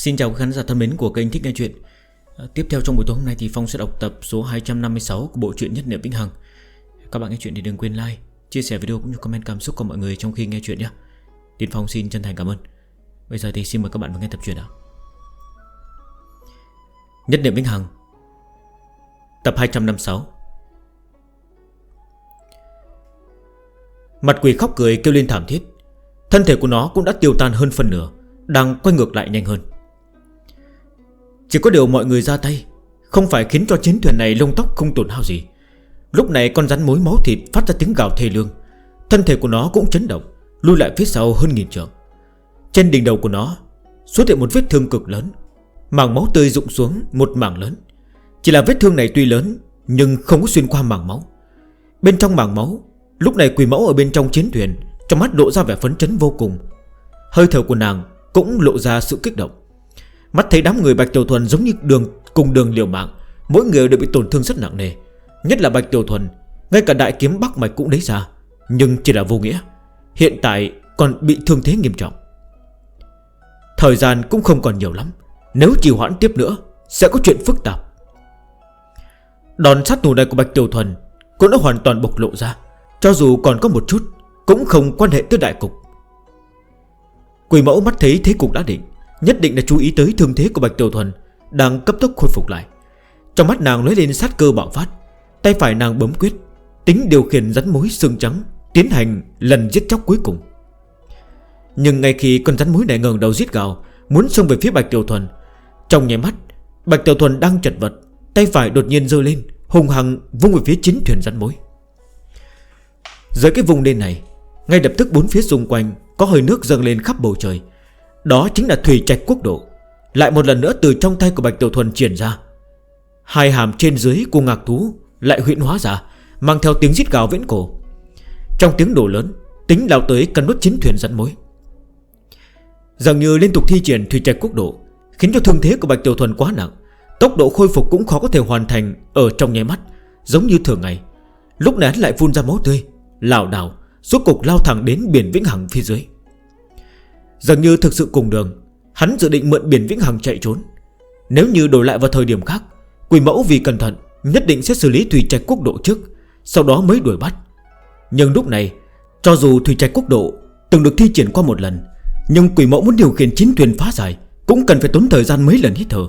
Xin chào khán giả thân mến của kênh Thích Nghe Chuyện. À, Tiếp theo trong buổi tối hôm nay thì Phong sẽ đọc tập số 256 của bộ truyện Nhất Niệm Vĩnh Hằng. Các bạn nghe chuyện thì đừng quên like, chia sẻ video cũng như comment cảm xúc của mọi người trong khi nghe chuyện nhé. Điền Phong xin chân thành cảm ơn. Bây giờ thì xin mời các bạn vào nghe tập truyện ạ Nhất Niệm Vĩnh Hằng Tập 256 Mặt quỷ khóc cười kêu lên thảm thiết. Thân thể của nó cũng đã tiêu tan hơn phần nửa Đang quay ngược lại nhanh hơn. Chỉ có điều mọi người ra tay, Không phải khiến cho chiến thuyền này lông tóc không tổn hao gì. Lúc này con rắn mối máu thịt phát ra tiếng gào thê lương. Thân thể của nó cũng chấn động, Lui lại phía sau hơn nghìn trường Trên đỉnh đầu của nó, Xuất hiện một vết thương cực lớn. Màng máu tươi rụng xuống một mảng lớn. Chỉ là vết thương này tuy lớn, Nhưng không có xuyên qua màng máu. Bên trong màng máu, Lúc này quỷ mẫu ở bên trong chiến thuyền, Trong mắt lộ ra vẻ phấn chấn vô cùng. Hơi thở của nàng cũng lộ ra sự kích động. Mắt thấy đám người Bạch Tiểu Thuần giống như đường, cùng đường liều mạng, Mỗi người đều bị tổn thương rất nặng nề. Nhất là Bạch Tiểu Thuần, Ngay cả đại kiếm Bắc Mạch cũng lấy ra, Nhưng chỉ là vô nghĩa. Hiện tại còn bị thương thế nghiêm trọng. Thời gian cũng không còn nhiều lắm, Nếu trì hoãn tiếp nữa, Sẽ có chuyện phức tạp. Đòn sát thủ này của Bạch Tiểu Thuần Cũng đã hoàn toàn bộc lộ ra, Cho dù còn có một chút, Cũng không quan hệ tới đại cục. Quỷ mẫu mắt thấy thế cục đã định Nhất định là chú ý tới thương thế của Bạch Tiểu Thuần, Đang cấp tốc khôi phục lại. Trong mắt nàng lấy lên sát cơ bạo phát, Tay phải nàng bấm quyết, Tính điều khiển rắn mối xương trắng Tiến hành lần giết chóc cuối cùng. Nhưng ngay khi con rắn mối này ngờn đầu giết gào, Muốn xông về phía Bạch Tiểu Thuần, Trong nhảy mắt, Bạch Tiểu Thuần đang chật vật, Tay phải đột nhiên rơi lên Hùng hằng vung về phía chính thuyền rắn mối. Dưới cái vùng đen này, Ngay lập tức bốn phía xung quanh Có hơi nước dâng lên khắp bầu trời đó chính là thủy trạch quốc độ. Lại một lần nữa từ trong tay của Bạch Tiểu Thuần triển ra. Hai hàm trên dưới của ngạc thú Lại huyện hóa ra, Mang theo tiếng giít gào viễn cổ. Trong tiếng đổ lớn, Tính lao tới cân nốt chiến thuyền dẫn mối. Dường như liên tục thi triển thủy trạch quốc độ, Khiến cho thương thế của Bạch Tiểu Thuần quá nặng. Tốc độ khôi phục cũng khó có thể hoàn thành Ở trong nháy mắt, Giống như thường ngày. Lúc này lại phun ra máu tươi, lảo đảo Suốt cục lao thẳng đến biển Vĩnh Hằng phía dưới. Dường như thực sự cùng đường. Hắn dự định mượn biển Vĩnh Hằng chạy trốn. Nếu như đổi lại vào thời điểm khác Quỷ mẫu vì cẩn thận, Nhất định sẽ xử lý Thủy Trạch Quốc Độ trước, Sau đó mới đuổi bắt. Nhưng lúc này, Cho dù Thủy Trạch Quốc Độ từng được thi triển qua một lần, Nhưng quỷ mẫu muốn điều khiển chiến thuyền phá giải Cũng cần phải tốn thời gian mấy lần hít thở.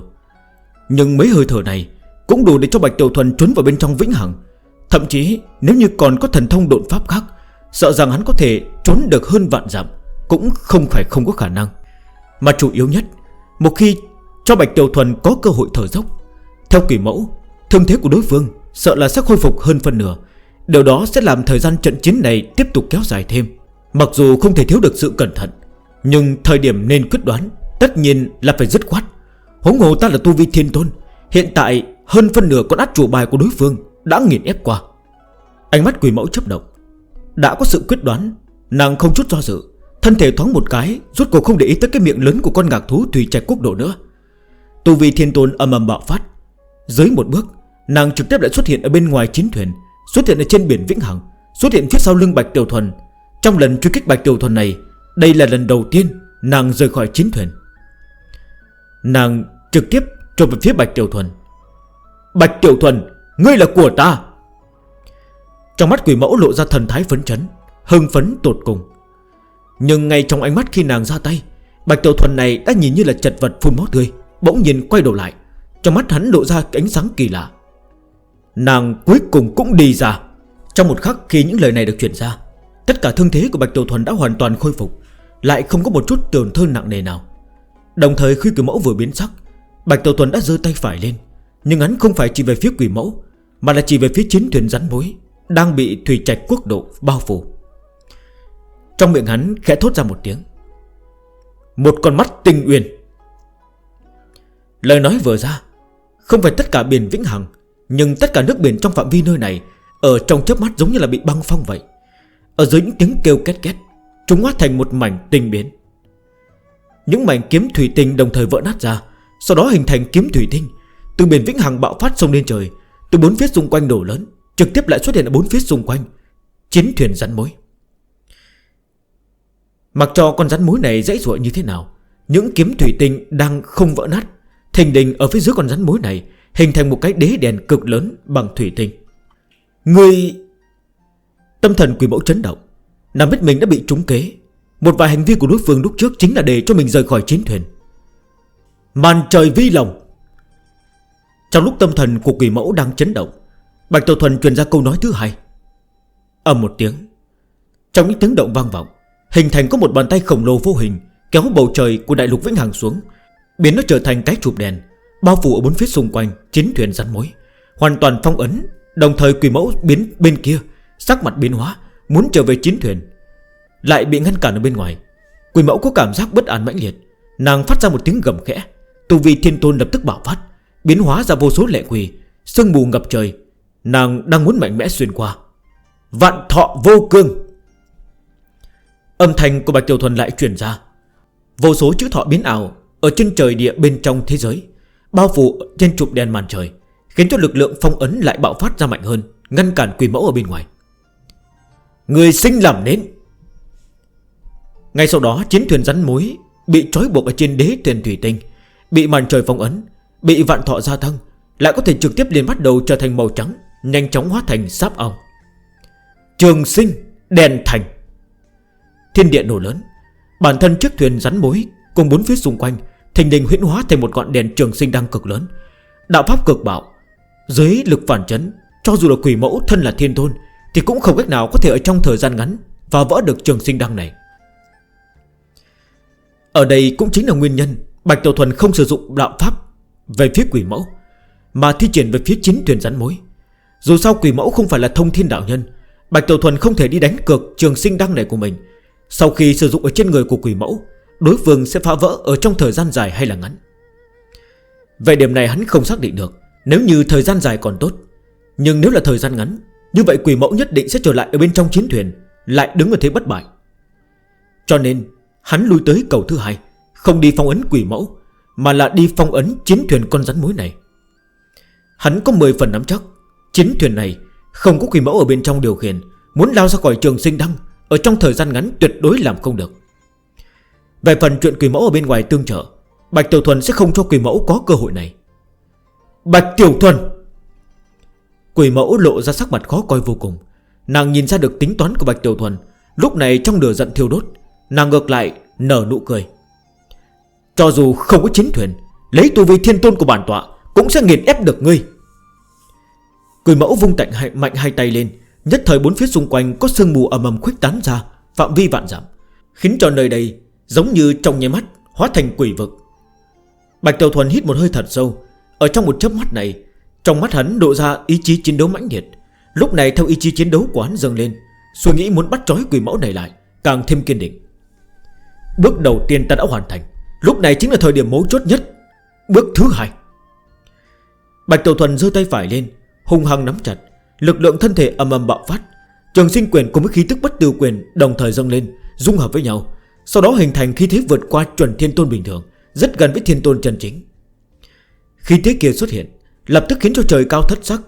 Nhưng mấy hơi thở này Cũng đủ để cho Bạch Tiểu Thuần trốn vào bên trong Vĩnh Hằng. Thậm chí, nếu như còn có thần thông độn pháp khác, Sợ rằng hắn có thể trốn được hơn vạn dặm. Cũng không phải không có khả năng. Mà chủ yếu nhất, Một khi cho Bạch Tiểu Thuần có cơ hội thở dốc, Theo kỳ mẫu, Thương thế của đối phương sợ là sẽ khôi phục hơn phần nửa. Điều đó sẽ làm thời gian trận chiến này tiếp tục kéo dài thêm. Mặc dù không thể thiếu được sự cẩn thận, Nhưng thời điểm nên quyết đoán Tất nhiên là phải dứt khoát. Hống hồ ta là tu vi thiên tôn, Hiện tại hơn phân nửa con át chủ bài của đối phương Đã nghiền ép qua. Ánh mắt quỷ mẫu chấp động, Đã có sự quyết đoán, Nàng không chút do dự. Thân thể thoáng một cái, Rốt cuộc không để ý tới cái miệng lớn của con ngạc thú Thủy chạy quốc độ nữa. Tù vi thiên tôn âm âm bạo phát. Dưới một bước, Nàng trực tiếp lại xuất hiện ở bên ngoài chiến thuyền, Xuất hiện ở trên biển Vĩnh Hằng, Xuất hiện phía sau lưng Bạch Tiểu Thuần. Trong lần truy kích Bạch Tiểu Thuần này, Đây là lần đầu tiên nàng rời khỏi chiến thuyền. Nàng trực tiếp trộm về phía Bạch Tiểu Thuần. Bạch Tiểu Thuần, Ngươi là của ta! Trong mắt quỷ mẫu lộ ra thần thái phấn chấn, Hưng phấn tột cùng. Nhưng ngay trong ánh mắt khi nàng ra tay, Bạch Tiểu Thuần này đã nhìn như là chật vật phun máu tươi, Bỗng nhìn quay đầu lại. Trong mắt hắn lộ ra ánh sáng kỳ lạ. Nàng cuối cùng cũng đi ra. Trong một khắc khi những lời này được chuyển ra, Tất cả thương thế của Bạch Tiểu Thuần đã hoàn toàn khôi phục, Lại không có một chút tổn thương nặng nề nào. Đồng thời khi cửa mẫu vừa biến sắc, Bạch Tiểu Thuần đã dơ tay phải lên. Nhưng hắn không phải chỉ về phía quỷ mẫu, Mà là chỉ về phía chiến thuyền rắn mối Đang bị thủy trạch quốc độ bao phủ. Trong miệng hắn khẽ thốt ra một tiếng. Một con mắt tinh uyên Lời nói vừa ra, Không phải tất cả biển Vĩnh Hằng, Nhưng tất cả nước biển trong phạm vi nơi này Ở trong chớp mắt giống như là bị băng phong vậy. Ở dưới những tiếng kêu két két, Chúng hóa thành một mảnh tinh biến. Những mảnh kiếm thủy tinh đồng thời vỡ nát ra, Sau đó hình thành kiếm thủy tinh. Từ biển Vĩnh Hằng bạo phát sông lên trời, Từ bốn phía xung quanh đổ lớn, Trực tiếp lại xuất hiện ở bốn phía xung quanh. Chiến thuyền rắn mối. Mặc cho con rắn mối này dãy ruộng như thế nào, Những kiếm thủy tinh đang không vỡ nát, Thình đình ở phía dưới con rắn mối này Hình thành một cái đế đèn cực lớn bằng thủy tinh. Người Tâm thần quỷ mẫu chấn động, nằm biết mình đã bị trúng kế. Một vài hành vi của đối phương lúc trước Chính là để cho mình rời khỏi chiến thuyền. Màn trời vi lòng. Trong lúc tâm thần của quỷ mẫu đang chấn động, Bạch Tổ Thuần truyền ra câu nói thứ hai. Âm một tiếng, Trong những tiếng động vang vọng Hình thành có một bàn tay khổng lồ vô hình, Kéo bầu trời của đại lục Vĩnh Hằng xuống. Biến nó trở thành cái chụp đèn, Bao phủ ở bốn phía xung quanh chín thuyền rắn mối. Hoàn toàn phong ấn, Đồng thời quỷ mẫu biến bên kia, Sắc mặt biến hóa, Muốn trở về chín thuyền. Lại bị ngăn cản ở bên ngoài. Quỷ mẫu có cảm giác bất an mãnh liệt. Nàng phát ra một tiếng gầm khẽ. Tu vi thiên tôn lập tức bạo phát, Biến hóa ra vô số lệ quỷ, Sương mù ngập trời. Nàng đang muốn mạnh mẽ xuyên qua. Vạn thọ vô cương. Âm thanh của Bạch Tiểu Thuần lại chuyển ra. Vô số chữ thọ biến ảo Ở trên trời địa bên trong thế giới, Bao phủ trên trục đèn màn trời, Khiến cho lực lượng phong ấn lại bạo phát ra mạnh hơn, Ngăn cản quỷ mẫu ở bên ngoài. Người sinh làm nến. Ngay sau đó, chiến thuyền rắn mối Bị trói buộc ở trên đế thuyền thủy tinh, Bị màn trời phong ấn, Bị vạn thọ gia thân Lại có thể trực tiếp liền bắt đầu trở thành màu trắng, Nhanh chóng hóa thành sáp ong Trường sinh đèn thành. Thiên địa nổ lớn. Bản thân chiếc thuyền rắn mối Cùng bốn phía xung quanh Thành đình huyễn hóa thành một ngọn đèn trường sinh đang cực lớn. Đạo pháp cực bảo Dưới lực phản chấn, Cho dù là quỷ mẫu thân là thiên tôn Thì cũng không cách nào có thể ở trong thời gian ngắn Và vỡ được trường sinh đăng này. Ở đây cũng chính là nguyên nhân Bạch Tiểu Thuần không sử dụng đạo pháp Về phía quỷ mẫu, Mà thi triển về phía chính thuyền rắn mối. Dù sao quỷ mẫu không phải là thông thiên đạo nhân, Bạch Tiểu Thuần không thể đi đánh cược trường sinh đăng này của mình. Sau khi sử dụng ở trên người của quỷ mẫu, Đối phương sẽ phá vỡ ở trong thời gian dài hay là ngắn. Về điểm này hắn không xác định được, Nếu như thời gian dài còn tốt. Nhưng nếu là thời gian ngắn, Như vậy quỷ mẫu nhất định sẽ trở lại ở bên trong chiến thuyền, Lại đứng ở thế bất bại. Cho nên, hắn lui tới cầu thứ hai, Không đi phong ấn quỷ mẫu, Mà là đi phong ấn chiến thuyền con rắn mối này. Hắn có 10 phần nắm chắc, Chiến thuyền này không có quỷ mẫu ở bên trong điều khiển, Muốn lao ra khỏi trường sinh đăng ở trong thời gian ngắn tuyệt đối làm không được. Về phần chuyện quỷ mẫu ở bên ngoài tương trợ, Bạch Tiểu Thuần sẽ không cho quỷ mẫu có cơ hội này. Bạch Tiểu Thuần! Quỷ mẫu lộ ra sắc mặt khó coi vô cùng. Nàng nhìn ra được tính toán của Bạch Tiểu Thuần. Lúc này trong lửa giận thiêu đốt, Nàng ngược lại nở nụ cười. Cho dù không có chiến thuyền, Lấy tu vi thiên tôn của bản tọa Cũng sẽ nghiền ép được ngươi. Quỷ mẫu vung tạnh mạnh hai tay lên Nhất thời bốn phía xung quanh có sương mù ẩm ẩm khuếch tán ra, Phạm vi vạn giảm Khiến cho nơi đây giống như trong nháy mắt Hóa thành quỷ vực. Bạch Tiểu Thuần hít một hơi thật sâu. Ở trong một chớp mắt này, Trong mắt hắn độ ra ý chí chiến đấu mãnh liệt. Lúc này theo ý chí chiến đấu của hắn dâng lên, Suy nghĩ muốn bắt trói quỷ mẫu này lại, Càng thêm kiên định. Bước đầu tiên ta đã hoàn thành. Lúc này chính là thời điểm mấu chốt nhất. Bước thứ hai. Bạch Tiểu Thuần dơ tay phải lên Hùng hăng nắm chặt. Lực lượng thân thể âm âm bạo phát. Trường sinh quyền cùng với khí tức bất tử quyền Đồng thời dâng lên, dung hợp với nhau. Sau đó hình thành khí thế vượt qua chuẩn thiên tôn bình thường Rất gần với thiên tôn chân chính. Khí thế kia xuất hiện Lập tức khiến cho trời cao thất sắc.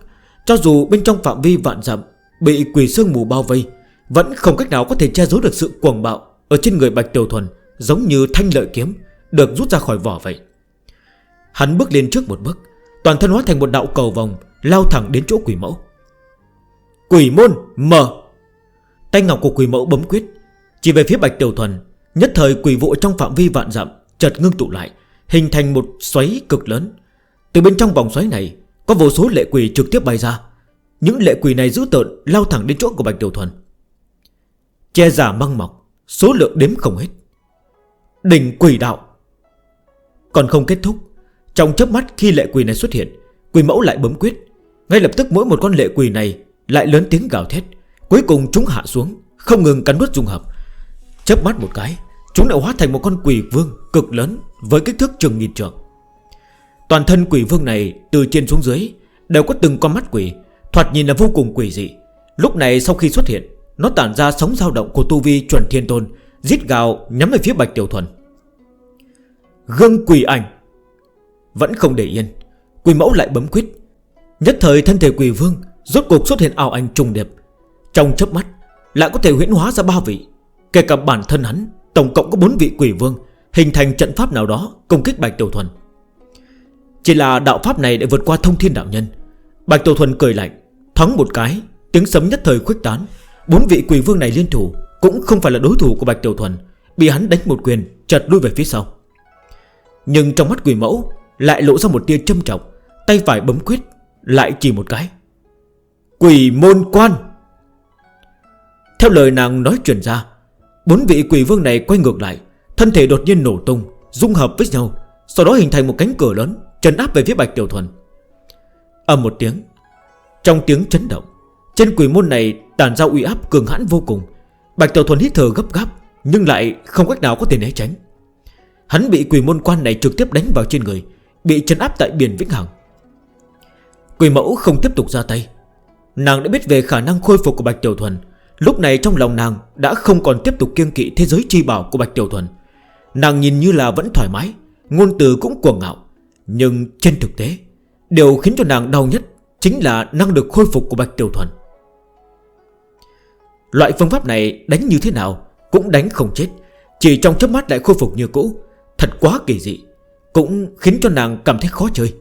Cho dù bên trong phạm vi vạn dặm Bị quỷ sương mù bao vây Vẫn không cách nào có thể che giấu được sự cuồng bạo Ở trên người Bạch Tiểu Thuần Giống như thanh lợi kiếm Được rút ra khỏi vỏ vậy. Hắn bước lên trước một bước Toàn thân hóa thành một đạo cầu vòng Lao thẳng đến chỗ quỷ mẫu. Quỷ môn mở Tay ngọc của quỷ mẫu bấm quyết. Chỉ về phía Bạch Tiểu Thuần Nhất thời quỷ vụ trong phạm vi vạn dặm Chợt ngưng tụ lại, Hình thành một xoáy cực lớn. Từ bên trong vòng xoáy này, Có vô số lệ quỷ trực tiếp bay ra. Những lệ quỷ này giữ tợn lao thẳng đến chỗ của Bạch Tiểu Thuần Che giả măng mọc, Số lượng đếm không hết. Đỉnh quỷ đạo. Còn không kết thúc, Trong chớp mắt khi lệ quỷ này xuất hiện, Quỷ mẫu lại bấm quyết. Ngay lập tức mỗi một con lệ quỷ này lại lớn tiếng gào thét. Cuối cùng chúng hạ xuống, Không ngừng cắn nuốt dung hợp. Chấp mắt một cái, Chúng đã hóa thành một con quỷ vương cực lớn Với kích thước chừng nghìn trượng. Toàn thân quỷ vương này từ trên xuống dưới Đều có từng con mắt quỷ, Thoạt nhìn là vô cùng quỷ dị. Lúc này sau khi xuất hiện, Nó tản ra sóng dao động của tu vi chuẩn thiên tôn Giết gào nhắm về phía bạch tiểu thuần. Gân quỷ ảnh. Vẫn không để yên, Quỷ mẫu lại bấm quyết Nhất thời thân thể quỷ vương Rốt cuộc xuất hiện ảo ảnh trùng điệp. Trong chớp mắt, Lại có thể huyễn hóa ra ba vị. Kể cả bản thân hắn, Tổng cộng có 4 vị quỷ vương, Hình thành trận pháp nào đó công kích Bạch Tiểu Thuần. Chỉ là đạo pháp này để vượt qua thông thiên đạo nhân. Bạch Tiểu Thuần cười lạnh Thắng một cái, Tiếng sấm nhất thời khuếch tán. Bốn vị quỷ vương này liên thủ, Cũng không phải là đối thủ của Bạch Tiểu Thuần, Bị hắn đánh một quyền chật đuôi về phía sau. Nhưng trong mắt quỷ mẫu, Lại lộ ra một tia châm trọng Tay phải bấm quyết, Lại chỉ một cái. Quỷ môn quan. Theo lời nàng nói chuyển ra, Bốn vị quỷ vương này quay ngược lại, Thân thể đột nhiên nổ tung, Dung hợp với nhau, Sau đó hình thành một cánh cửa lớn, Trấn áp về phía Bạch Tiểu Thuần. Ở một tiếng, Trong tiếng chấn động, Trên quỷ môn này tàn ra uy áp cường hãn vô cùng. Bạch Tiểu Thuần hít thở gấp gáp, Nhưng lại không cách nào có thể né tránh. Hắn bị quỷ môn quan này trực tiếp đánh vào trên người, Bị trấn áp tại biển Vĩnh Hằng. Quỷ mẫu không tiếp tục ra tay Nàng đã biết về khả năng khôi phục của Bạch Tiểu Thuần. Lúc này trong lòng nàng đã không còn tiếp tục kiêng kỵ thế giới chi bảo của Bạch Tiểu Thuần. Nàng nhìn như là vẫn thoải mái, Ngôn từ cũng cuồng ngạo. Nhưng trên thực tế, Điều khiến cho nàng đau nhất Chính là năng lực khôi phục của Bạch Tiểu Thuần. Loại phương pháp này đánh như thế nào Cũng đánh không chết, Chỉ trong chấp mắt lại khôi phục như cũ, Thật quá kỳ dị, Cũng khiến cho nàng cảm thấy khó chơi.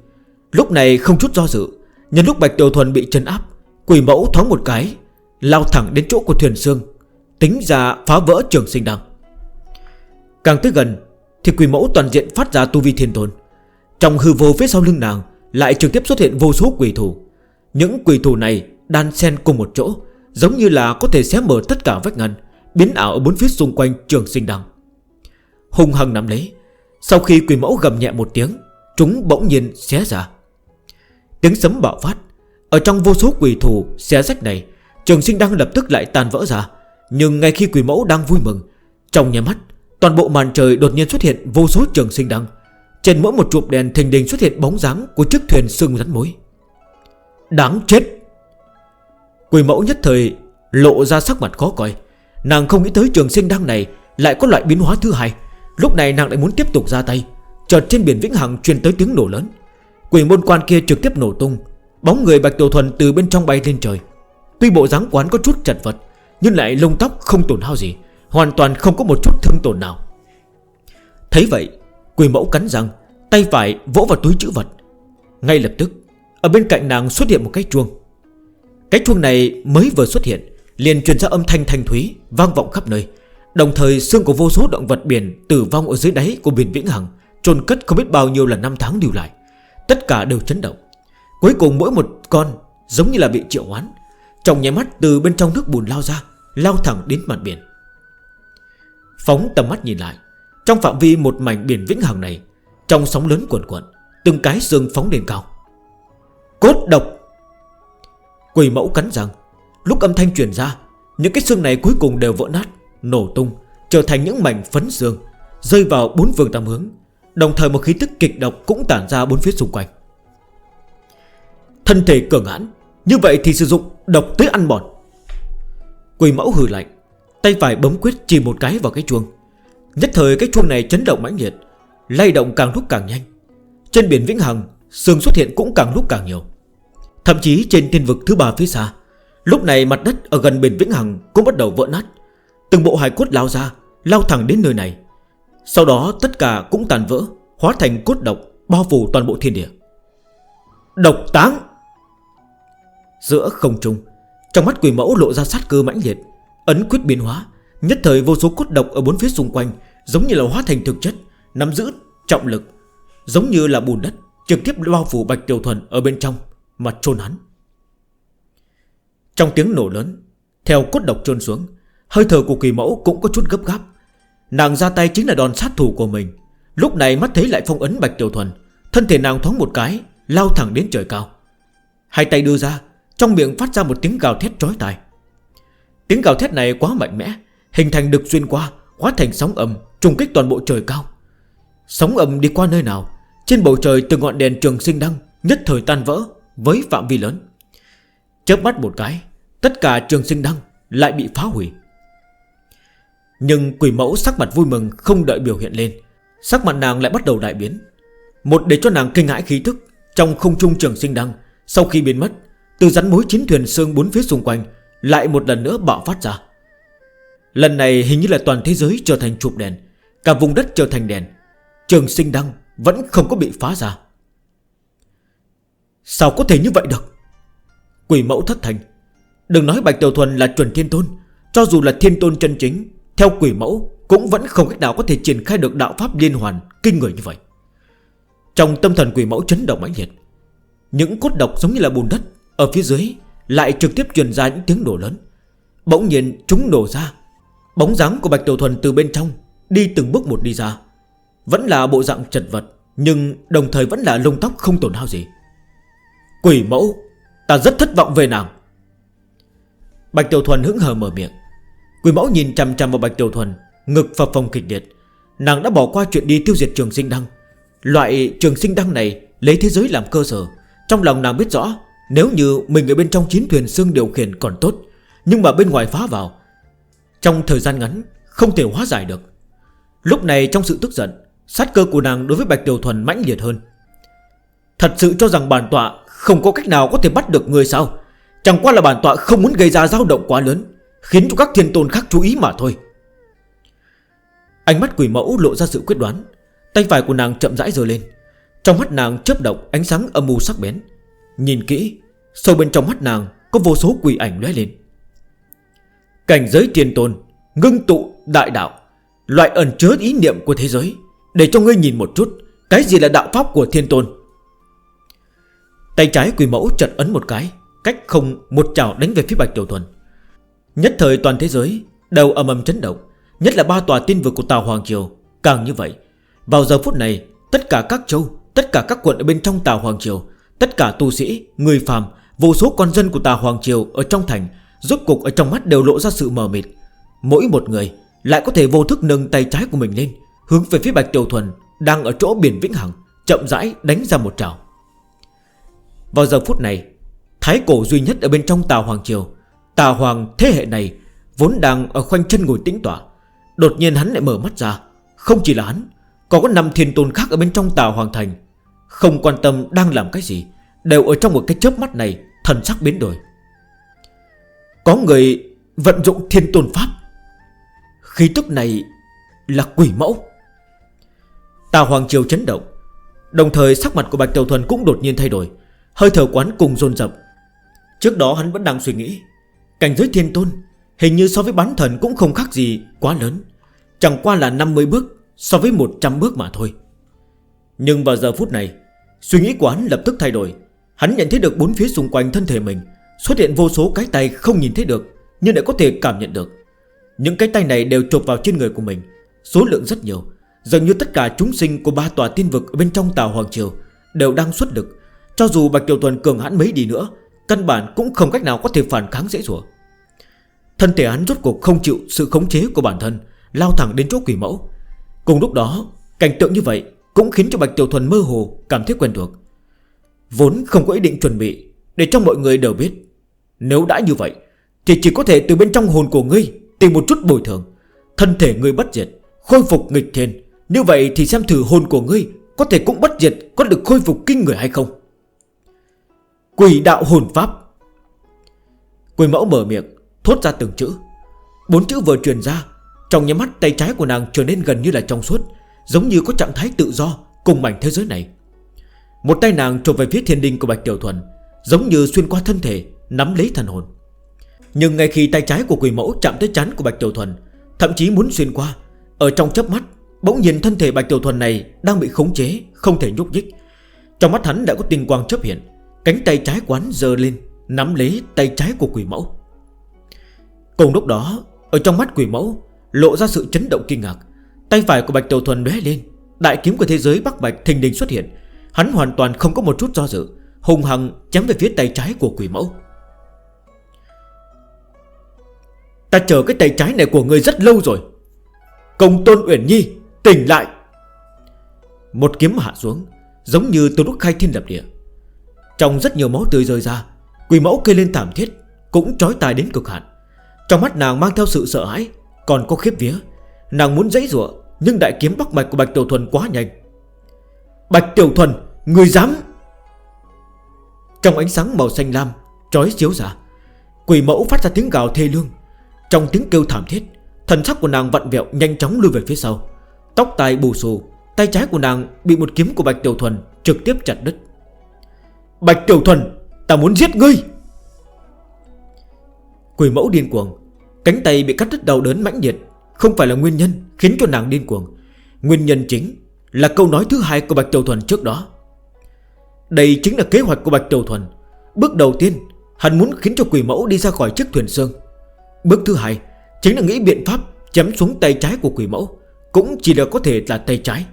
Lúc này không chút do dự, Nhân lúc Bạch Tiểu Thuần bị chân áp Quỷ mẫu thoáng một cái, Lao thẳng đến chỗ của thuyền xương Tính ra phá vỡ trường sinh đăng. Càng tới gần, Thì quỷ mẫu toàn diện phát ra tu vi thiên tồn Trong hư vô phía sau lưng nàng Lại trực tiếp xuất hiện vô số quỷ thủ. Những quỷ thủ này đan xen cùng một chỗ, Giống như là có thể xé mở tất cả vách ngăn, Biến ảo ở bốn phía xung quanh trường sinh đăng. Hùng hăng nắm lấy, Sau khi quỷ mẫu gầm nhẹ một tiếng, Chúng bỗng nhiên xé ra. Tiếng sấm bạo phát ở trong vô số quỷ thủ xé rách này, Trường sinh đang lập tức lại tàn vỡ ra. Nhưng ngay khi quỷ mẫu đang vui mừng, Trong nhà mắt, Toàn bộ màn trời đột nhiên xuất hiện vô số trường sinh đăng. Trên mỗi một chụp đèn thình đình xuất hiện bóng dáng của chiếc thuyền sưng rắn mối. Đáng chết! Quỷ mẫu nhất thời lộ ra sắc mặt khó coi. Nàng không nghĩ tới trường sinh đăng này Lại có loại biến hóa thứ hai. Lúc này nàng lại muốn tiếp tục ra tay, Chợt trên biển Vĩnh Hằng truyền tới tiếng nổ lớn. Quỷ môn quan kia trực tiếp nổ tung Bóng người Bạch Tiểu Thuần từ bên trong bay lên trời. Tuy bộ dáng quán có chút chật vật, Nhưng lại lông tóc không tổn hao gì, Hoàn toàn không có một chút thương tổn nào. Thấy vậy, Quỳ mẫu cắn răng, Tay phải vỗ vào túi chữ vật. Ngay lập tức, Ở bên cạnh nàng xuất hiện một cái chuông. Cái chuông này mới vừa xuất hiện, Liền truyền ra âm thanh thanh thúy, Vang vọng khắp nơi. Đồng thời, xương của vô số động vật biển Tử vong ở dưới đáy của biển Vĩnh Hằng Trồn cất không biết bao nhiêu là năm tháng điều lại. Tất cả đều chấn động. Cuối cùng mỗi một con giống như là bị triệu oán Trong nháy mắt từ bên trong nước bùn lao ra, Lao thẳng đến mặt biển. Phóng tầm mắt nhìn lại, Trong phạm vi một mảnh biển vĩnh hằng này, Trong sóng lớn cuộn cuộn, Từng cái xương phóng lên cao. Cốt độc! Quỳ mẫu cắn răng, Lúc âm thanh truyền ra, Những cái xương này cuối cùng đều vỡ nát, Nổ tung, Trở thành những mảnh phấn xương, Rơi vào bốn vườn tam hướng. Đồng thời một khí tức kịch độc cũng tản ra bốn phía xung quanh. Thân thể cường hãn. Như vậy thì sử dụng độc tới ăn mòn. Quỳ mẫu hừ lạnh, Tay phải bấm quyết chỉ một cái vào cái chuông. Nhất thời cái chuông này chấn động mãnh liệt, Lay động càng lúc càng nhanh. Trên biển Vĩnh Hằng, Sương xuất hiện cũng càng lúc càng nhiều. Thậm chí trên thiên vực thứ ba phía xa, Lúc này mặt đất ở gần biển Vĩnh Hằng Cũng bắt đầu vỡ nát. Từng bộ hài cốt lao ra, Lao thẳng đến nơi này. Sau đó tất cả cũng tàn vỡ, Hóa thành cốt độc, Bao phủ toàn bộ thiên địa. Độc táng. Giữa không trung. Trong mắt quỷ mẫu lộ ra sát cơ mãnh liệt, Ấn quyết biến hóa, Nhất thời vô số cốt độc ở bốn phía xung quanh, Giống như là hóa thành thực chất, Nắm giữ trọng lực, Giống như là bùn đất, Trực tiếp bao phủ Bạch Tiểu Thuần ở bên trong, Mà trôn hắn. Trong tiếng nổ lớn, Theo cốt độc trôn xuống, Hơi thở của kỳ mẫu cũng có chút gấp gáp. Nàng ra tay chính là đòn sát thủ của mình. Lúc này mắt thấy lại phong ấn Bạch Tiểu Thuần, Thân thể nàng thoáng một cái, Lao thẳng đến trời cao. Hai tay đưa ra trong miệng phát ra một tiếng gào thét trói tài Tiếng gào thét này quá mạnh mẽ, Hình thành được xuyên qua, Hóa thành sóng âm, trùng kích toàn bộ trời cao. Sóng âm đi qua nơi nào, Trên bầu trời từ ngọn đèn trường sinh đăng, Nhất thời tan vỡ với phạm vi lớn. Chớp mắt một cái, Tất cả trường sinh đăng lại bị phá hủy. Nhưng quỷ mẫu sắc mặt vui mừng Không đợi biểu hiện lên, Sắc mặt nàng lại bắt đầu đại biến. Một để cho nàng kinh hãi khí thức Trong không trung trường sinh đăng Sau khi biến mất từ rắn mối chiến thuyền sương bốn phía xung quanh, Lại một lần nữa bạo phát ra. Lần này hình như là toàn thế giới trở thành chụp đèn, Cả vùng đất trở thành đèn. Trường sinh đăng vẫn không có bị phá ra. Sao có thể như vậy được? Quỷ mẫu thất thành. Đừng nói Bạch Tiểu Thuần là chuẩn thiên tôn, Cho dù là thiên tôn chân chính, Theo quỷ mẫu cũng vẫn không cách nào có thể triển khai được đạo pháp liên hoàn Kinh người như vậy. Trong tâm thần quỷ mẫu chấn động mãnh liệt, Những cốt độc giống như là bùn đất ở phía dưới lại trực tiếp truyền ra những tiếng nổ lớn. Bỗng nhiên chúng nổ ra. Bóng dáng của Bạch Tiểu Thuần từ bên trong Đi từng bước một đi ra. Vẫn là bộ dạng chật vật, Nhưng đồng thời vẫn là lông tóc không tổn hao gì. Quỷ mẫu, Ta rất thất vọng về nàng. Bạch Tiểu Thuần hứng hờ mở miệng. Quỷ mẫu nhìn chằm chằm vào Bạch Tiểu Thuần, Ngực phập phòng kịch liệt. Nàng đã bỏ qua chuyện đi tiêu diệt trường sinh đăng. Loại trường sinh đăng này Lấy thế giới làm cơ sở, Trong lòng nàng biết rõ nếu như mình ở bên trong chiến thuyền xương điều khiển còn tốt, Nhưng mà bên ngoài phá vào, Trong thời gian ngắn Không thể hóa giải được. Lúc này trong sự tức giận, Sát cơ của nàng đối với Bạch Tiểu Thuần mãnh liệt hơn. Thật sự cho rằng bản tọa Không có cách nào có thể bắt được người sao? Chẳng qua là bản tọa không muốn gây ra dao động quá lớn, Khiến cho các thiên tôn khác chú ý mà thôi. Ánh mắt quỷ mẫu lộ ra sự quyết đoán, Tay phải của nàng chậm rãi rời lên, Trong mắt nàng chớp động ánh sáng âm mù sắc bén. Nhìn kỹ, Sâu bên trong mắt nàng Có vô số quỷ ảnh lóe lên. Cảnh giới thiên tôn, Ngưng tụ đại đạo, Loại ẩn chứa ý niệm của thế giới, Để cho ngươi nhìn một chút, Cái gì là đạo pháp của thiên tôn? Tay trái quỷ mẫu chật ấn một cái, Cách không một chảo đánh về phía bạch tiểu thuần. Nhất thời toàn thế giới Đầu âm âm chấn động, Nhất là ba tòa tin vực của Tàu Hoàng Triều, Càng như vậy, Vào giờ phút này, Tất cả các châu, Tất cả các quận ở bên trong Tàu Hoàng Triều Tất cả tu sĩ, người phàm Vô số con dân của tà Hoàng Triều ở trong thành Rốt cục ở trong mắt đều lộ ra sự mờ mịt. Mỗi một người lại có thể vô thức nâng tay trái của mình lên Hướng về phía Bạch Tiểu Thuần Đang ở chỗ biển Vĩnh Hằng Chậm rãi đánh ra một trào. Vào giờ phút này Thái cổ duy nhất ở bên trong Tà Hoàng Triều Tà Hoàng thế hệ này Vốn đang ở khoanh chân ngồi tĩnh tỏa Đột nhiên hắn lại mở mắt ra Không chỉ là hắn Còn có 5 thiên tôn khác ở bên trong Tà Hoàng Thành. Không quan tâm đang làm cái gì Đều ở trong một cái chớp mắt này, Thần sắc biến đổi. Có người vận dụng thiên tôn pháp. Khí tức này là quỷ mẫu. Tà Hoàng Triều chấn động, Đồng thời sắc mặt của Bạch Tiểu Thuần cũng đột nhiên thay đổi, Hơi thở quán cùng dồn dập Trước đó hắn vẫn đang suy nghĩ, Cảnh giới thiên tôn Hình như so với bán thần cũng không khác gì quá lớn, Chẳng qua là 50 bước So với 100 bước mà thôi. Nhưng vào giờ phút này, Suy nghĩ của hắn lập tức thay đổi Hắn nhận thấy được bốn phía xung quanh thân thể mình. Xuất hiện vô số cái tay không nhìn thấy được, Nhưng lại có thể cảm nhận được. Những cái tay này đều chộp vào trên người của mình. Số lượng rất nhiều. Dường như tất cả chúng sinh của ba tòa tiên vực Bên trong tàu Hoàng Triều đều đang xuất lực. Cho dù Bạch Tiểu Tuần cường hãn mấy đi nữa, Căn bản cũng không cách nào có thể phản kháng dễ dùa Thân thể hắn rốt cuộc không chịu sự khống chế của bản thân, Lao thẳng đến chỗ quỷ mẫu. Cùng lúc đó, cảnh tượng như vậy Cũng khiến cho Bạch Tiểu Thuần mơ hồ, cảm thấy quen thuộc. Vốn không có ý định chuẩn bị, Để cho mọi người đều biết. Nếu đã như vậy, Thì chỉ có thể từ bên trong hồn của ngươi Tìm một chút bồi thường. Thân thể ngươi bất diệt, Khôi phục nghịch thiên. Như vậy thì xem thử hồn của ngươi Có thể cũng bất diệt, Có được khôi phục kinh người hay không. Quỷ đạo hồn pháp. Quỷ mẫu mở miệng, Thốt ra từng chữ. Bốn chữ vừa truyền ra, Trong nhắm mắt tay trái của nàng trở nên gần như là trong suốt, Giống như có trạng thái tự do Cùng mảnh thế giới này. Một tay nàng trộm về phía thiên đinh của Bạch Tiểu Thuần, Giống như xuyên qua thân thể, Nắm lấy thần hồn. Nhưng ngay khi tay trái của quỷ mẫu chạm tới chán của Bạch Tiểu Thuần, Thậm chí muốn xuyên qua, Ở trong chớp mắt, Bỗng nhìn thân thể Bạch Tiểu Thuần này đang bị khống chế, Không thể nhúc nhích. Trong mắt hắn đã có tình quang chấp hiện, Cánh tay trái quán dơ lên, Nắm lấy tay trái của quỷ mẫu. Cùng lúc đó, Ở trong mắt quỷ mẫu, Lộ ra sự chấn động kinh ngạc. Tay phải của Bạch Tiểu Thuần bé lên, Đại kiếm của thế giới Bắc Bạch thình đình xuất hiện Hắn hoàn toàn không có một chút do dự Hùng hằng chém về phía tay trái của quỷ mẫu. Ta chờ cái tay trái này của người rất lâu rồi. Công tôn Uyển Nhi, Tỉnh lại. Một kiếm hạ xuống, Giống như từ lúc khai thiên lập địa. Trong rất nhiều máu tươi rơi ra, Quỷ mẫu kêu lên thảm thiết, Cũng trói tài đến cực hạn. Trong mắt nàng mang theo sự sợ hãi, Còn có khiếp vía. Nàng muốn dãy ruộng Nhưng đại kiếm bắc mạch của Bạch Tiểu Thuần quá nhanh. Bạch Tiểu Thuần Người dám. Trong ánh sáng màu xanh lam Trói chiếu giả, Quỷ mẫu phát ra tiếng gào thê lương. Trong tiếng kêu thảm thiết Thần sắc của nàng vặn vẹo nhanh chóng lưu về phía sau. Tóc tai bù xù Tay trái của nàng bị một kiếm của Bạch Tiểu Thuần Trực tiếp chặt đứt. Bạch Tiểu Thuần Ta muốn giết ngươi. Quỷ mẫu điên cuồng Cánh tay bị cắt đứt đầu đớn mãnh nhiệt Không phải là nguyên nhân khiến cho nàng điên cuồng. Nguyên nhân chính là câu nói thứ hai của Bạch Tiểu Thuần trước đó. Đây chính là kế hoạch của Bạch Tiểu Thuần. Bước đầu tiên, Hắn muốn khiến cho quỷ mẫu đi ra khỏi chiếc thuyền sơn Bước thứ hai, Chính là nghĩ biện pháp chém xuống tay trái của quỷ mẫu, Cũng chỉ là có thể là tay trái.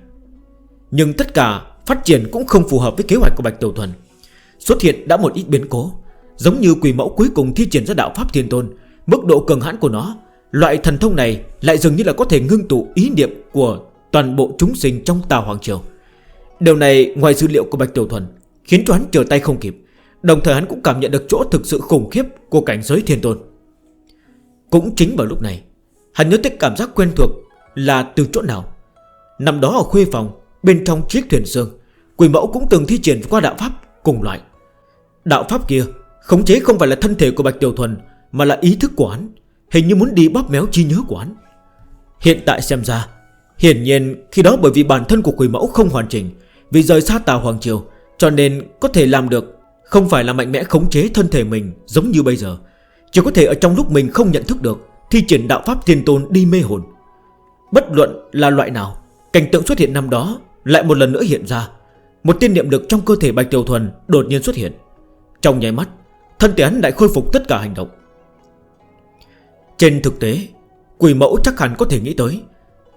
Nhưng tất cả phát triển cũng không phù hợp với kế hoạch của Bạch Tiểu Thuần. Xuất hiện đã một ít biến cố, Giống như quỷ mẫu cuối cùng thi triển ra đạo Pháp Thiên Tôn, Mức độ cường hãn của nó, Loại thần thông này lại dường như là có thể ngưng tụ ý niệm của toàn bộ chúng sinh trong tà Hoàng Triều. Điều này, ngoài dữ liệu của Bạch Tiểu Thuần, Khiến cho hắn trở tay không kịp. Đồng thời hắn cũng cảm nhận được chỗ thực sự khủng khiếp Của cảnh giới thiên tôn. Cũng chính vào lúc này, Hắn nhớ tới cảm giác quen thuộc là từ chỗ nào. Nằm đó ở khuê phòng, Bên trong chiếc thuyền sương Quỷ mẫu cũng từng thi triển qua đạo pháp cùng loại. Đạo pháp kia Khống chế không phải là thân thể của Bạch Tiểu Thuần, Mà là ý thức của hắn, Hình như muốn đi bóp méo chi nhớ của hắn. Hiện tại xem ra Hiển nhiên, khi đó bởi vì bản thân của quỷ mẫu không hoàn chỉnh, Vì rời xa tà Hoàng Triều, Cho nên có thể làm được Không phải là mạnh mẽ khống chế thân thể mình giống như bây giờ. Chỉ có thể ở trong lúc mình không nhận thức được, Thi triển đạo pháp thiên tôn đi mê hồn. Bất luận là loại nào, Cảnh tượng xuất hiện năm đó Lại một lần nữa hiện ra. Một tiên niệm lực trong cơ thể Bạch Tiểu Thuần đột nhiên xuất hiện. Trong nháy mắt, Thân thể hắn lại khôi phục tất cả hành động. Trên thực tế, Quỷ mẫu chắc hẳn có thể nghĩ tới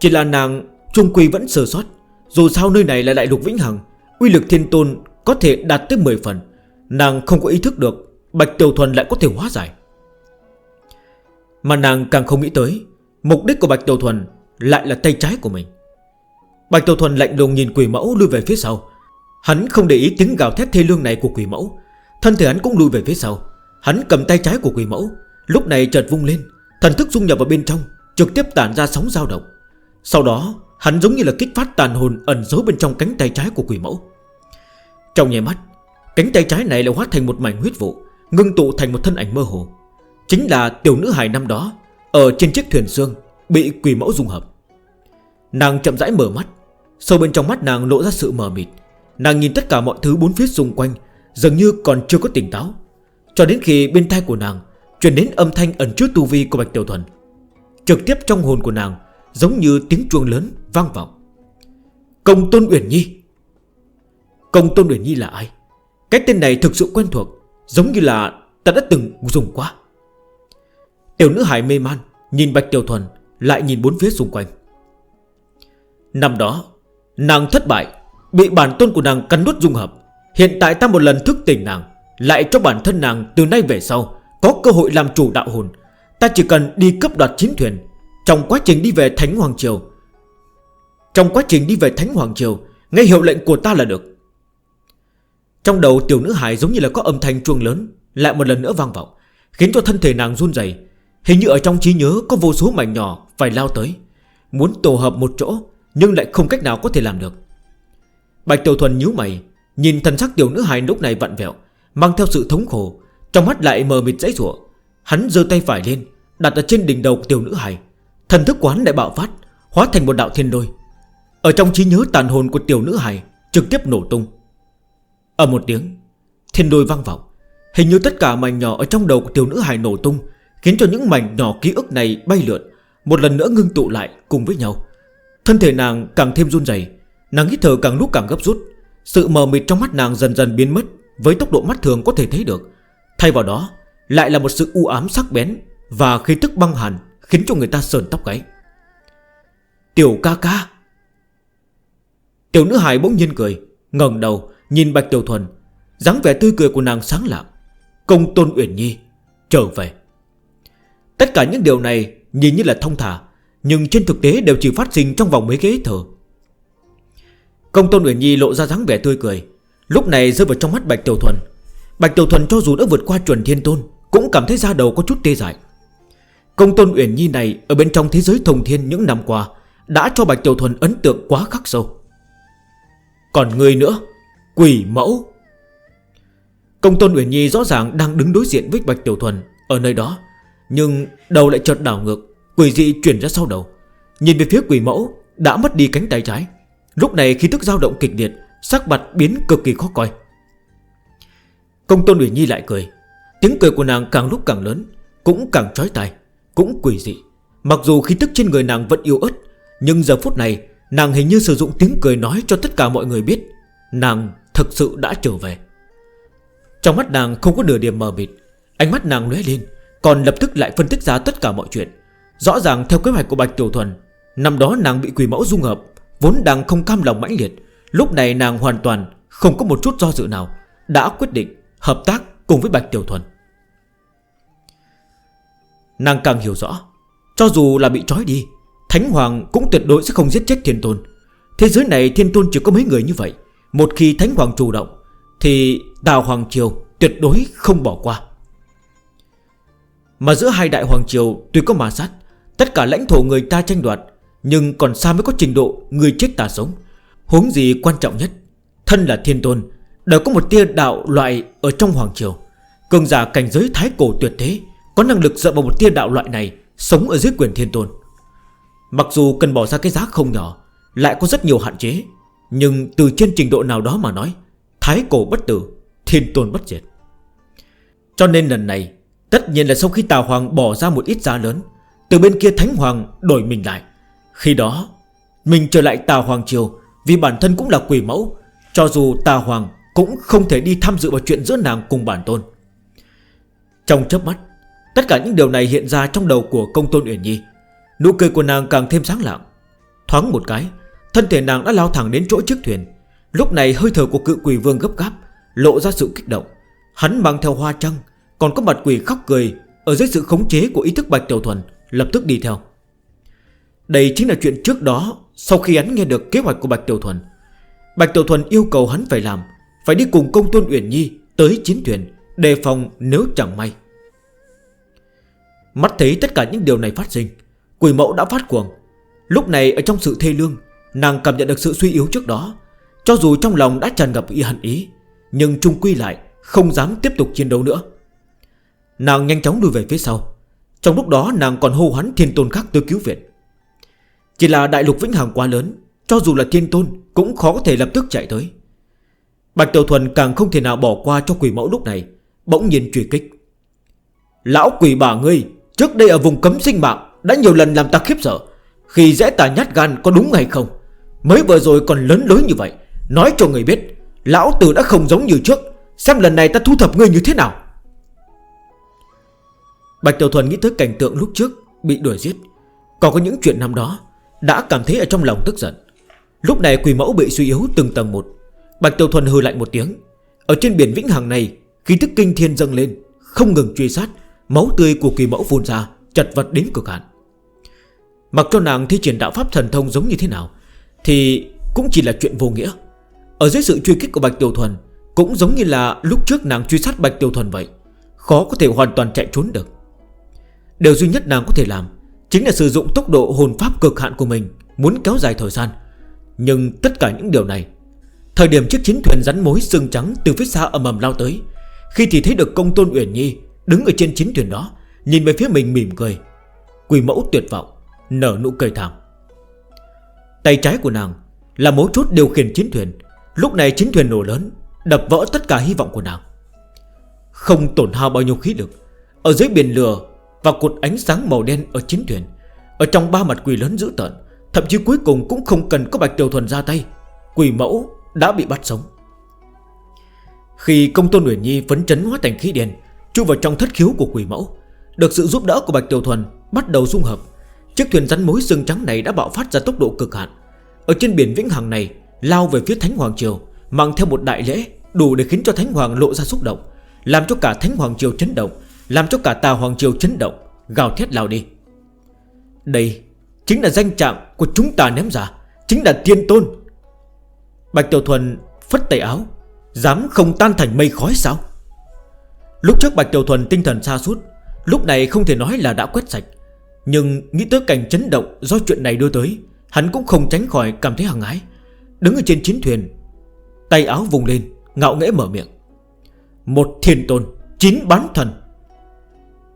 chỉ là nàng trung quy vẫn sơ sót. Dù sao nơi này là đại lục vĩnh hằng, Uy lực thiên tôn có thể đạt tới 10 phần. Nàng không có ý thức được Bạch Tiểu Thuần lại có thể hóa giải. Mà nàng càng không nghĩ tới, Mục đích của Bạch Tiểu Thuần Lại là tay trái của mình. Bạch Tiểu Thuần lạnh lùng nhìn quỷ mẫu lui về phía sau. Hắn không để ý tiếng gào thét thê lương này của quỷ mẫu. Thân thể hắn cũng lùi về phía sau. Hắn cầm tay trái của quỷ mẫu, Lúc này chợt vung lên. Thần thức dung nhập vào bên trong, Trực tiếp tản ra sóng dao động. Sau đó, hắn giống như là kích phát tàn hồn ẩn giấu bên trong cánh tay trái của quỷ mẫu. Trong nhé mắt, Cánh tay trái này lại hóa thành một mảnh huyết vụ, Ngưng tụ thành một thân ảnh mơ hồ. Chính là tiểu nữ hài năm đó, Ở trên chiếc thuyền xương, Bị quỷ mẫu dung hợp. Nàng chậm rãi mở mắt. Sâu bên trong mắt nàng lộ ra sự mờ mịt. Nàng nhìn tất cả mọi thứ bốn phía xung quanh, Dường như còn chưa có tỉnh táo. Cho đến khi bên tai của nàng Chuyển đến âm thanh ẩn chứa tu vi của Bạch Tiểu Thuần. Trực tiếp trong hồn của nàng Giống như tiếng chuông lớn vang vọng. Công Tôn Uyển Nhi. Công Tôn Uyển Nhi là ai? Cái tên này thực sự quen thuộc, Giống như là ta đã từng dùng qua. Tiểu nữ hải mê man, Nhìn Bạch Tiểu Thuần, Lại nhìn bốn phía xung quanh. Năm đó, Nàng thất bại, Bị bản tôn của nàng cắn nút dung hợp. Hiện tại ta một lần thức tỉnh nàng, Lại cho bản thân nàng từ nay về sau Có cơ hội làm chủ đạo hồn. Ta chỉ cần đi cấp đoạt chiến thuyền trong quá trình đi về Thánh Hoàng Triều. Trong quá trình đi về Thánh Hoàng Triều, Nghe hiệu lệnh của ta là được. Trong đầu tiểu nữ hải giống như là có âm thanh chuông lớn, Lại một lần nữa vang vọng, Khiến cho thân thể nàng run dày Hình như ở trong trí nhớ có vô số mảnh nhỏ Phải lao tới, Muốn tổ hợp một chỗ, Nhưng lại không cách nào có thể làm được. Bạch Tiểu Thuần nhíu mày, Nhìn thần sắc tiểu nữ hài lúc này vặn vẹo, Mang theo sự thống khổ, Trong mắt lại mờ mịt dãy rủa. Hắn dơ tay phải lên, Đặt ở trên đỉnh đầu tiểu nữ hài. Thần thức quán đại bạo phát, Hóa thành một đạo thiên đôi. Ở trong trí nhớ tàn hồn của tiểu nữ hài, Trực tiếp nổ tung. Ở một tiếng, Thiên đôi vang vọng. Hình như tất cả mảnh nhỏ ở trong đầu của tiểu nữ hài nổ tung, Khiến cho những mảnh nhỏ ký ức này bay lượn, Một lần nữa ngưng tụ lại cùng với nhau. Thân thể nàng càng thêm run dày Nàng hít thở càng lúc càng gấp rút. Sự mờ mịt trong mắt nàng dần dần biến mất Với tốc độ mắt thường có thể thấy được. Thay vào đó, lại là một sự u ám sắc bén Và khí tức băng hẳn Khiến cho người ta sờn tóc gáy. Tiểu ca ca. Tiểu nữ hải bỗng nhiên cười, ngẩng đầu, nhìn Bạch Tiểu Thuần. dáng vẻ tươi cười của nàng sáng lạng. Công tôn Uyển Nhi, Trở về. Tất cả những điều này nhìn như là thông thả, Nhưng trên thực tế đều chỉ phát sinh trong vòng mấy ghế thờ. Công tôn Uyển Nhi lộ ra dáng vẻ tươi cười. Lúc này rơi vào trong mắt Bạch Tiểu Thuần. Bạch Tiểu Thuần cho dù đã vượt qua chuẩn thiên tôn, Cũng cảm thấy da đầu có chút tê dại. Công tôn Uyển Nhi này Ở bên trong thế giới thông thiên những năm qua Đã cho Bạch Tiểu Thuần ấn tượng quá khắc sâu. Còn người nữa, Quỷ mẫu. Công tôn Uyển Nhi rõ ràng đang đứng đối diện với Bạch Tiểu Thuần Ở nơi đó, Nhưng đầu lại chợt đảo ngược, Quỷ dị chuyển ra sau đầu. Nhìn về phía quỷ mẫu, đã mất đi cánh tay trái. Lúc này khi tức dao động kịch liệt, Sắc mặt biến cực kỳ khó coi. Công tôn Uyển Nhi lại cười. Tiếng cười của nàng càng lúc càng lớn, Cũng càng trói tay cũng quỷ dị. Mặc dù khí tức trên người nàng vẫn yếu ớt, Nhưng giờ phút này, Nàng hình như sử dụng tiếng cười nói cho tất cả mọi người biết, Nàng thực sự đã trở về. Trong mắt nàng không có nửa điểm mờ mịt, Ánh mắt nàng lóe lên, Còn lập tức lại phân tích ra tất cả mọi chuyện. Rõ ràng theo kế hoạch của Bạch Tiểu Thuần, Năm đó nàng bị quỷ mẫu dung hợp, Vốn đang không cam lòng mãnh liệt. Lúc này nàng hoàn toàn không có một chút do dự nào, Đã quyết định hợp tác cùng với Bạch Tiểu Thuần. Nàng càng hiểu rõ, Cho dù là bị trói đi, Thánh Hoàng cũng tuyệt đối sẽ không giết chết Thiên Tôn. Thế giới này Thiên Tôn chỉ có mấy người như vậy. Một khi Thánh Hoàng chủ động, Thì Đào Hoàng Triều tuyệt đối không bỏ qua. Mà giữa hai đại Hoàng Triều tuy có mà sát, Tất cả lãnh thổ người ta tranh đoạt, Nhưng còn xa mới có trình độ người chết ta sống. Huống gì quan trọng nhất, Thân là Thiên Tôn đã có một tia đạo loại ở trong Hoàng Triều. Cường giả cảnh giới thái cổ tuyệt thế có năng lực dựa vào một tia đạo loại này Sống ở dưới quyền thiên tôn. Mặc dù cần bỏ ra cái giá không nhỏ, Lại có rất nhiều hạn chế, Nhưng từ trên trình độ nào đó mà nói, Thái cổ bất tử, Thiên tôn bất diệt. Cho nên lần này, Tất nhiên là sau khi Tào Hoàng bỏ ra một ít giá lớn, Từ bên kia Thánh Hoàng đổi mình lại. Khi đó, Mình trở lại Tào Hoàng Triều Vì bản thân cũng là quỷ mẫu, Cho dù Tào Hoàng cũng không thể đi tham dự vào chuyện giữa nàng cùng bản tôn. Trong chớp mắt Tất cả những điều này hiện ra trong đầu của công tôn Uyển Nhi. Nụ cười của nàng càng thêm sáng lạng. Thoáng một cái, Thân thể nàng đã lao thẳng đến chỗ chiếc thuyền. Lúc này hơi thở của cự quỷ vương gấp gáp, Lộ ra sự kích động. Hắn mang theo hoa trăng, Còn có mặt quỷ khóc cười Ở dưới sự khống chế của ý thức Bạch Tiểu Thuần, Lập tức đi theo. Đây chính là chuyện trước đó, Sau khi hắn nghe được kế hoạch của Bạch Tiểu Thuần. Bạch Tiểu Thuần yêu cầu hắn phải làm, Phải đi cùng công tôn Uyển Nhi Tới chiến thuyền, Đề phòng nếu chẳng may. Mắt thấy tất cả những điều này phát sinh Quỷ mẫu đã phát cuồng. Lúc này, ở trong sự thê lương, Nàng cảm nhận được sự suy yếu trước đó. Cho dù trong lòng đã tràn ngập y hận ý, Nhưng trung quy lại không dám tiếp tục chiến đấu nữa. Nàng nhanh chóng lùi về phía sau. Trong lúc đó, nàng còn hô hoán thiên tôn khác tới cứu viện. Chỉ là đại lục vĩnh hằng quá lớn, Cho dù là thiên tôn Cũng khó có thể lập tức chạy tới. Bạch Tiểu Thuần càng không thể nào bỏ qua cho quỷ mẫu lúc này, Bỗng nhiên truy kích. Lão quỷ bà ngươi Trước đây ở vùng cấm sinh mạng, Đã nhiều lần làm ta khiếp sợ. Khi rẽ tà nhát gan có đúng hay không? Mới vừa rồi còn lớn lối như vậy. Nói cho người biết, Lão tử đã không giống như trước. Xem lần này ta thu thập ngươi như thế nào. Bạch Tiểu Thuần nghĩ tới cảnh tượng lúc trước, Bị đuổi giết. Còn có những chuyện năm đó, Đã cảm thấy ở trong lòng tức giận. Lúc này quỷ mẫu bị suy yếu từng tầng một. Bạch Tiểu Thuần hư lạnh một tiếng. Ở trên biển Vĩnh Hằng này, Khí tức kinh thiên dâng lên, Không ngừng truy sát. Máu tươi của kỳ mẫu phun ra, Chật vật đến cực hạn. Mặc cho nàng thi triển đạo pháp thần thông giống như thế nào, Thì cũng chỉ là chuyện vô nghĩa. Ở dưới sự truy kích của Bạch Tiểu Thuần, Cũng giống như là lúc trước nàng truy sát Bạch Tiểu Thuần vậy, Khó có thể hoàn toàn chạy trốn được. Điều duy nhất nàng có thể làm Chính là sử dụng tốc độ hồn pháp cực hạn của mình, Muốn kéo dài thời gian. Nhưng tất cả những điều này, Thời điểm chiếc chiến thuyền rắn mối xương trắng từ phía xa ầm ầm lao tới, Khi thì thấy được công tôn Uyển Nhi Đứng ở trên chiến thuyền đó, Nhìn về phía mình mỉm cười. Quỳ mẫu tuyệt vọng, Nở nụ cười thảm. Tay trái của nàng Là mối chốt điều khiển chiến thuyền. Lúc này chiến thuyền nổ lớn, Đập vỡ tất cả hy vọng của nàng. Không tổn hao bao nhiêu khí lực, Ở dưới biển lửa Và cột ánh sáng màu đen ở chiến thuyền, Ở trong ba mặt quỳ lớn dữ tợn, Thậm chí cuối cùng cũng không cần có bạch tiểu thuần ra tay, quỳ mẫu đã bị bắt sống. Khi công tôn Nguyễn Nhi phấn chấn hóa thành khí đen Chui vào trong thất khiếu của quỷ mẫu. Được sự giúp đỡ của Bạch Tiểu Thuần, Bắt đầu dung hợp. Chiếc thuyền rắn mối xương trắng này đã bạo phát ra tốc độ cực hạn. Ở trên biển Vĩnh Hằng này, Lao về phía Thánh Hoàng Triều, Mang theo một đại lễ Đủ để khiến cho Thánh Hoàng lộ ra xúc động, Làm cho cả Thánh Hoàng Triều chấn động, Làm cho cả Tà Hoàng Triều chấn động, Gào thét lao đi. Đây chính là danh trạng của chúng ta ném ra, Chính là tiên tôn. Bạch Tiểu Thuần phất tay áo, Dám không tan thành mây khói sao? Lúc trước Bạch Tiểu Thuần tinh thần xa suốt Lúc này không thể nói là đã quét sạch. Nhưng nghĩ tới cảnh chấn động do chuyện này đưa tới, Hắn cũng không tránh khỏi cảm thấy hằng ái Đứng ở trên chiến thuyền, Tay áo vùng lên, Ngạo nghẽ mở miệng. Một thiên tôn, Chín bán thần.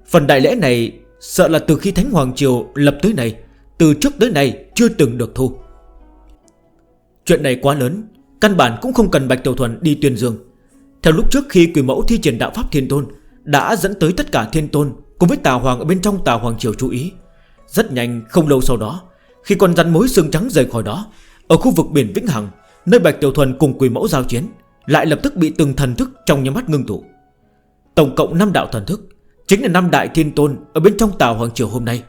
Phần đại lễ này Sợ là từ khi Thánh Hoàng Triều lập tới này Từ trước tới nay chưa từng được thu. Chuyện này quá lớn, Căn bản cũng không cần Bạch Tiểu Thuần đi tuyên dương. Theo lúc trước khi quỷ mẫu thi triển đạo pháp thiên tôn, Đã dẫn tới tất cả thiên tôn Cùng với tà hoàng ở bên trong tà hoàng triều chú ý. Rất nhanh, không lâu sau đó, Khi con rắn mối xương trắng rời khỏi đó, Ở khu vực biển Vĩnh Hằng, Nơi Bạch Tiểu Thuần cùng quỷ mẫu giao chiến, Lại lập tức bị từng thần thức trong nhà mắt ngưng tụ. Tổng cộng 5 đạo thần thức, Chính là 5 đại thiên tôn Ở bên trong tà hoàng triều hôm nay.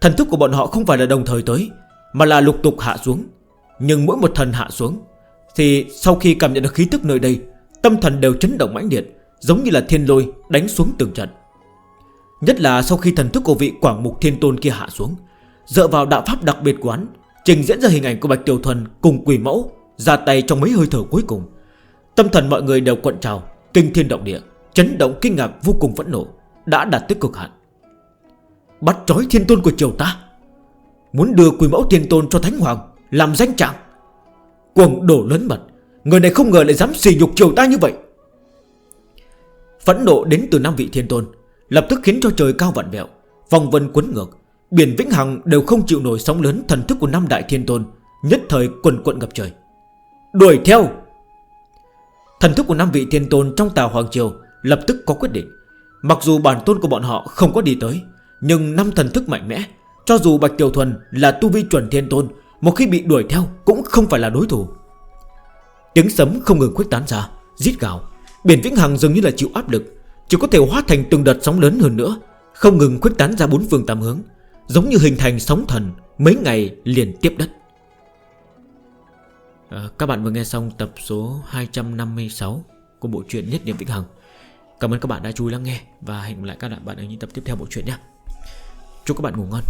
Thần thức của bọn họ không phải là đồng thời tới, Mà là lục tục hạ xuống. Nhưng mỗi một thần hạ xuống, Thì sau khi cảm nhận được khí tức nơi đây Tâm thần đều chấn động mãnh liệt, Giống như là thiên lôi đánh xuống tường trận. Nhất là sau khi thần thức của vị quảng mục thiên tôn kia hạ xuống, Dựa vào đạo pháp đặc biệt quán, Trình diễn ra hình ảnh của Bạch Tiểu Thuần cùng quỷ mẫu Ra tay trong mấy hơi thở cuối cùng. Tâm thần mọi người đều quận trào, Kinh thiên động địa, Chấn động kinh ngạc vô cùng phẫn nộ, Đã đạt tới cực hạn. Bắt trói thiên tôn của triều ta, Muốn đưa quỷ mẫu thiên tôn cho thánh hoàng Làm danh trạng. Cuồng đổ lớn mật Người này không ngờ lại dám xì nhục triều ta như vậy. Phẫn nộ đến từ năm vị thiên tôn, Lập tức khiến cho trời cao vạn vẹo, Vòng vân quấn ngược, Biển Vĩnh Hằng đều không chịu nổi sóng lớn thần thức của năm đại thiên tôn, Nhất thời quần quận ngập trời. Đuổi theo! Thần thức của năm vị thiên tôn trong tàu Hoàng Triều Lập tức có quyết định. Mặc dù bản tôn của bọn họ không có đi tới, Nhưng năm thần thức mạnh mẽ, Cho dù Bạch Tiểu Thuần là tu vi chuẩn thiên tôn, Một khi bị đuổi theo cũng không phải là đối thủ. Tiếng sấm không ngừng khuếch tán ra Giết gào. Biển Vĩnh Hằng dường như là chịu áp lực Chỉ có thể hóa thành từng đợt sóng lớn hơn nữa Không ngừng khuếch tán ra bốn phương tám hướng Giống như hình thành sóng thần Mấy ngày liền tiếp đất. À, Các bạn vừa nghe xong tập số 256 Của bộ truyện Nhất điểm Vĩnh Hằng. Cảm ơn các bạn đã chú ý lắng nghe Và hẹn gặp lại các bạn ở những tập tiếp theo bộ truyện nhé. Chúc các bạn ngủ ngon.